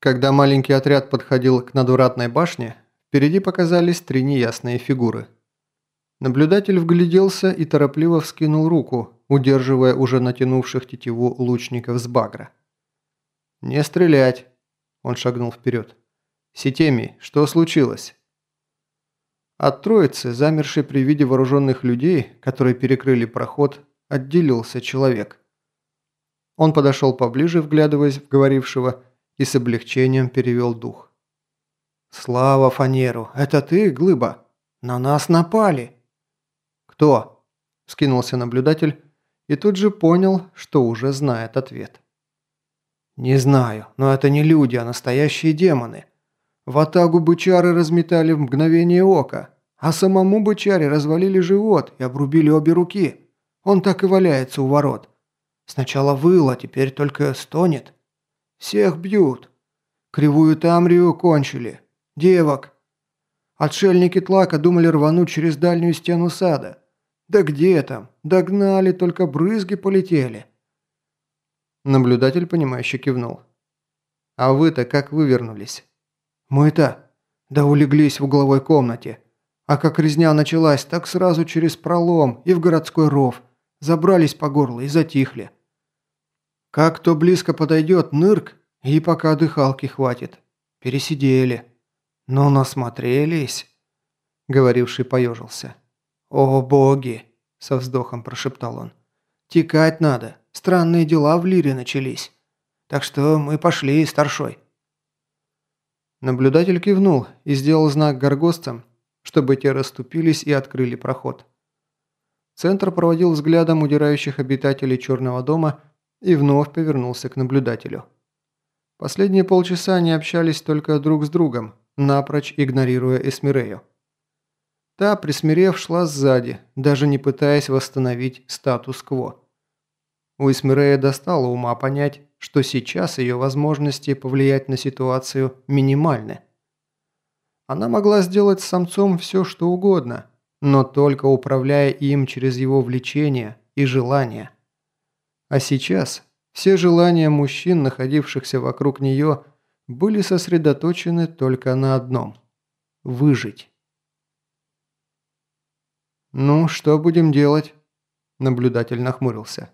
Когда маленький отряд подходил к надвратной башне, впереди показались три неясные фигуры. Наблюдатель вгляделся и торопливо вскинул руку, удерживая уже натянувших тетиву лучников с багра. «Не стрелять!» – он шагнул вперед. «Сетеми, что случилось?» От троицы, замершей при виде вооруженных людей, которые перекрыли проход, отделился человек. Он подошел поближе, вглядываясь в говорившего, и с облегчением перевел дух. «Слава Фанеру! Это ты, Глыба? На нас напали!» «Кто?» – скинулся наблюдатель и тут же понял, что уже знает ответ. «Не знаю, но это не люди, а настоящие демоны. В атагу бычары разметали в мгновение ока, а самому бычаре развалили живот и обрубили обе руки. Он так и валяется у ворот. Сначала выл, а теперь только стонет. Всех бьют. Кривую Тамрию кончили. Девок. Отшельники Тлака думали рвануть через дальнюю стену сада. Да где там? Догнали, только брызги полетели. Наблюдатель, понимающе кивнул. «А вы-то как вывернулись?» «Мы-то? Да улеглись в угловой комнате. А как резня началась, так сразу через пролом и в городской ров. Забрались по горло и затихли. Как кто близко подойдет, нырк, и пока дыхалки хватит. Пересидели. Но насмотрелись. Говоривший поежился. «О, боги!» – со вздохом прошептал он. «Текать надо. Странные дела в Лире начались. Так что мы пошли, старшой». Наблюдатель кивнул и сделал знак горгостцам, чтобы те расступились и открыли проход. Центр проводил взглядом удирающих обитателей Черного дома и вновь повернулся к наблюдателю. Последние полчаса они общались только друг с другом, напрочь игнорируя Эсмирею. Та, присмирев, шла сзади, даже не пытаясь восстановить статус-кво. У Эсмирея достало ума понять, что сейчас ее возможности повлиять на ситуацию минимальны. Она могла сделать с самцом все, что угодно, но только управляя им через его влечение и желания. А сейчас все желания мужчин, находившихся вокруг нее, были сосредоточены только на одном – выжить. «Ну, что будем делать?» – наблюдатель нахмурился.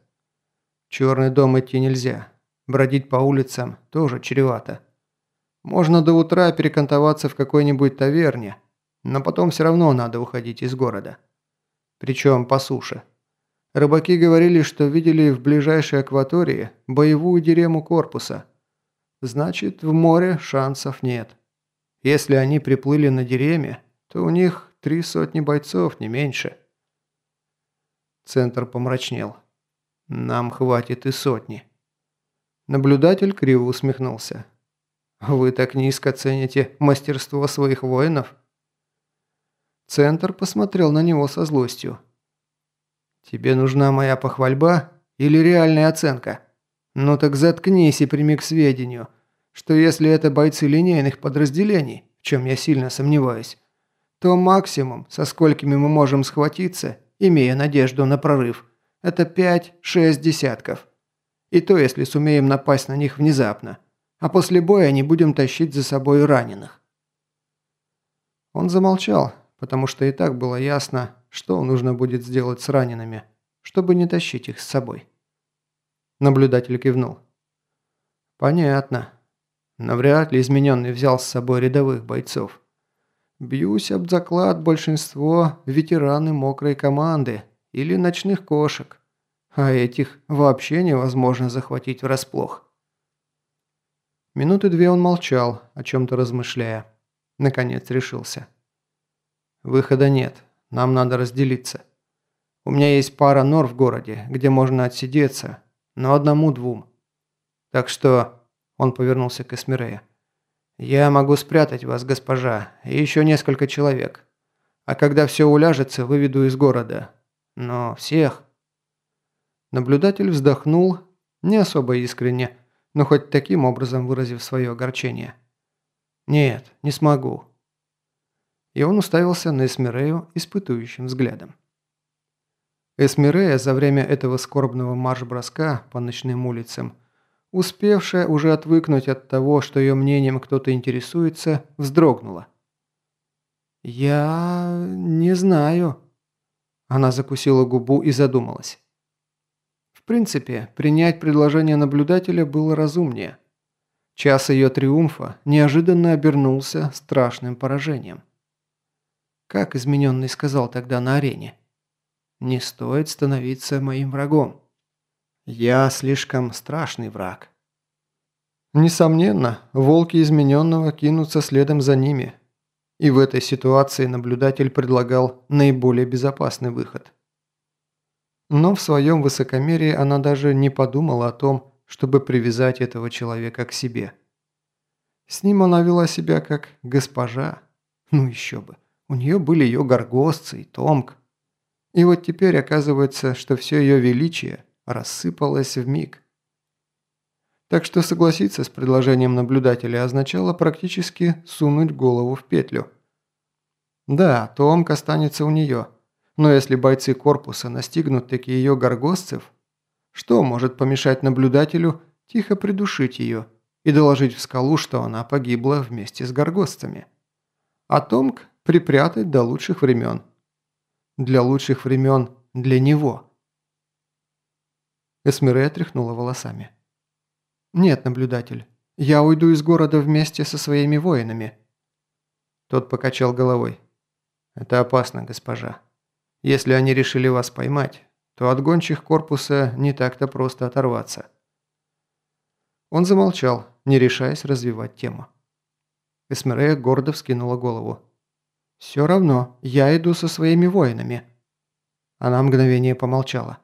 черный дом идти нельзя. Бродить по улицам тоже чревато. Можно до утра перекантоваться в какой-нибудь таверне, но потом все равно надо уходить из города. Причем по суше. Рыбаки говорили, что видели в ближайшей акватории боевую дерему корпуса. Значит, в море шансов нет. Если они приплыли на дереме, то у них три сотни бойцов, не меньше. Центр помрачнел. Нам хватит и сотни. Наблюдатель криво усмехнулся. Вы так низко цените мастерство своих воинов? Центр посмотрел на него со злостью. «Тебе нужна моя похвальба или реальная оценка? Ну так заткнись и прими к сведению, что если это бойцы линейных подразделений, в чем я сильно сомневаюсь, то максимум, со сколькими мы можем схватиться, имея надежду на прорыв, это 5-6 десятков. И то, если сумеем напасть на них внезапно, а после боя не будем тащить за собой раненых». Он замолчал, потому что и так было ясно, что нужно будет сделать с ранеными, чтобы не тащить их с собой. Наблюдатель кивнул. «Понятно. Но вряд ли измененный взял с собой рядовых бойцов. Бьюсь об заклад большинство ветераны мокрой команды или ночных кошек, а этих вообще невозможно захватить врасплох». Минуты две он молчал, о чем-то размышляя. Наконец решился. «Выхода нет. Нам надо разделиться. У меня есть пара нор в городе, где можно отсидеться, но одному-двум. Так что...» Он повернулся к Эсмирея. «Я могу спрятать вас, госпожа, и еще несколько человек. А когда все уляжется, выведу из города. Но всех...» Наблюдатель вздохнул, не особо искренне, но хоть таким образом выразив свое огорчение. «Нет, не смогу и он уставился на Эсмирею испытующим взглядом. Эсмирея за время этого скорбного марш-броска по ночным улицам успевшая уже отвыкнуть от того, что ее мнением кто-то интересуется, вздрогнула. «Я... не знаю». Она закусила губу и задумалась. В принципе, принять предложение наблюдателя было разумнее. Час ее триумфа неожиданно обернулся страшным поражением. Как измененный сказал тогда на арене? «Не стоит становиться моим врагом. Я слишком страшный враг». Несомненно, волки измененного кинутся следом за ними. И в этой ситуации наблюдатель предлагал наиболее безопасный выход. Но в своем высокомерии она даже не подумала о том, чтобы привязать этого человека к себе. С ним она вела себя как госпожа. Ну еще бы. У нее были ее горгостцы и томк. И вот теперь оказывается, что все ее величие рассыпалось в миг. Так что согласиться с предложением наблюдателя означало практически сунуть голову в петлю. Да, Томк останется у нее, но если бойцы корпуса настигнут таки ее горгостцев, что может помешать наблюдателю тихо придушить ее и доложить в скалу, что она погибла вместе с горгостцами? А Томк припрятать до лучших времен. Для лучших времен для него. Эсмирея тряхнула волосами. «Нет, наблюдатель, я уйду из города вместе со своими воинами». Тот покачал головой. «Это опасно, госпожа. Если они решили вас поймать, то от гончих корпуса не так-то просто оторваться». Он замолчал, не решаясь развивать тему. Эсмерея гордо вскинула голову. «Все равно, я иду со своими воинами». Она мгновение помолчала.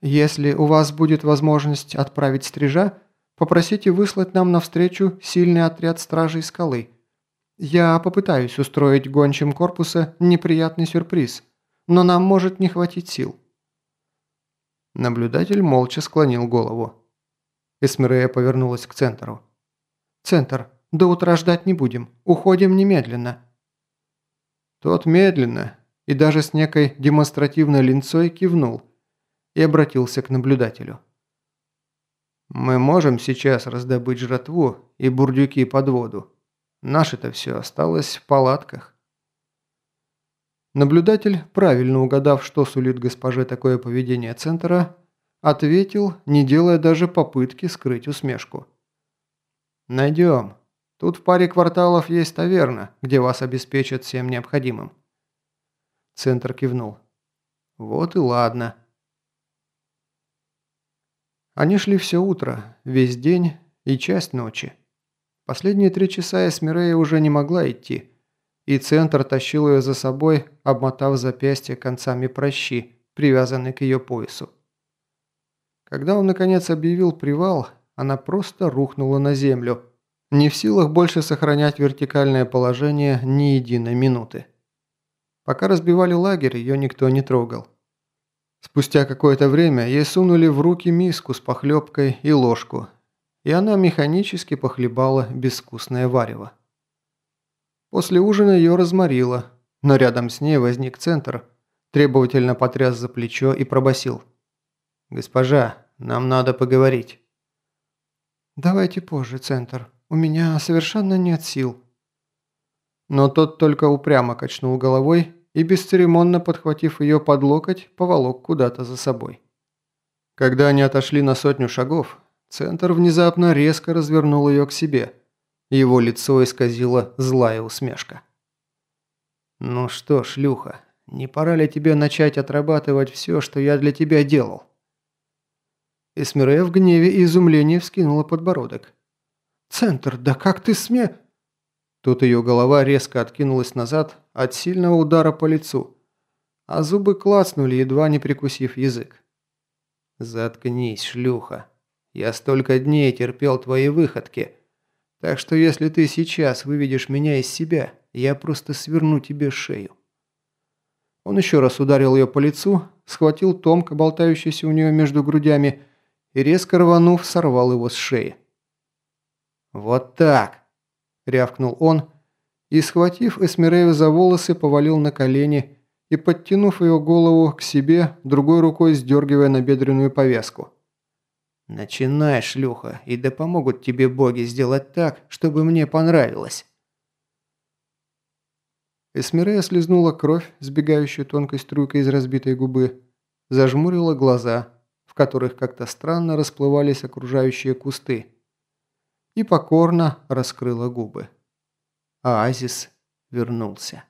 «Если у вас будет возможность отправить стрижа, попросите выслать нам навстречу сильный отряд стражей скалы. Я попытаюсь устроить гончим корпуса неприятный сюрприз, но нам может не хватить сил». Наблюдатель молча склонил голову. Эсмирея повернулась к центру. «Центр, до утра ждать не будем. Уходим немедленно». Тот медленно и даже с некой демонстративной линцой кивнул и обратился к наблюдателю. «Мы можем сейчас раздобыть жратву и бурдюки под воду. Наше-то все осталось в палатках». Наблюдатель, правильно угадав, что сулит госпоже такое поведение центра, ответил, не делая даже попытки скрыть усмешку. «Найдем. Тут в паре кварталов есть таверна, где вас обеспечат всем необходимым». Центр кивнул. «Вот и ладно». Они шли все утро, весь день и часть ночи. Последние три часа Эсмирея уже не могла идти, и Центр тащил ее за собой, обмотав запястье концами прощи, привязанной к ее поясу. Когда он наконец объявил привал, она просто рухнула на землю, не в силах больше сохранять вертикальное положение ни единой минуты. Пока разбивали лагерь, ее никто не трогал. Спустя какое-то время ей сунули в руки миску с похлебкой и ложку, и она механически похлебала безвкусное варево. После ужина ее разморило, но рядом с ней возник центр, требовательно потряс за плечо и пробасил. «Госпожа, нам надо поговорить». «Давайте позже, центр. У меня совершенно нет сил». Но тот только упрямо качнул головой и, бесцеремонно подхватив ее под локоть, поволок куда-то за собой. Когда они отошли на сотню шагов, Центр внезапно резко развернул ее к себе. Его лицо исказило злая усмешка. «Ну что, шлюха, не пора ли тебе начать отрабатывать все, что я для тебя делал?» Эсмирея в гневе и изумлении вскинула подбородок. «Центр, да как ты сме...» Тут ее голова резко откинулась назад от сильного удара по лицу, а зубы клацнули, едва не прикусив язык. «Заткнись, шлюха. Я столько дней терпел твои выходки, так что если ты сейчас выведешь меня из себя, я просто сверну тебе шею». Он еще раз ударил ее по лицу, схватил томка, болтающийся у нее между грудями, и резко рванув, сорвал его с шеи. «Вот так!» – рявкнул он и, схватив Эсмирею за волосы, повалил на колени и, подтянув ее голову к себе, другой рукой сдергивая набедренную повязку. «Начинай, шлюха, и да помогут тебе боги сделать так, чтобы мне понравилось». Эсмирея слезнула кровь, сбегающую тонкой струйкой из разбитой губы, зажмурила глаза, в которых как-то странно расплывались окружающие кусты, и покорно раскрыла губы. Оазис вернулся.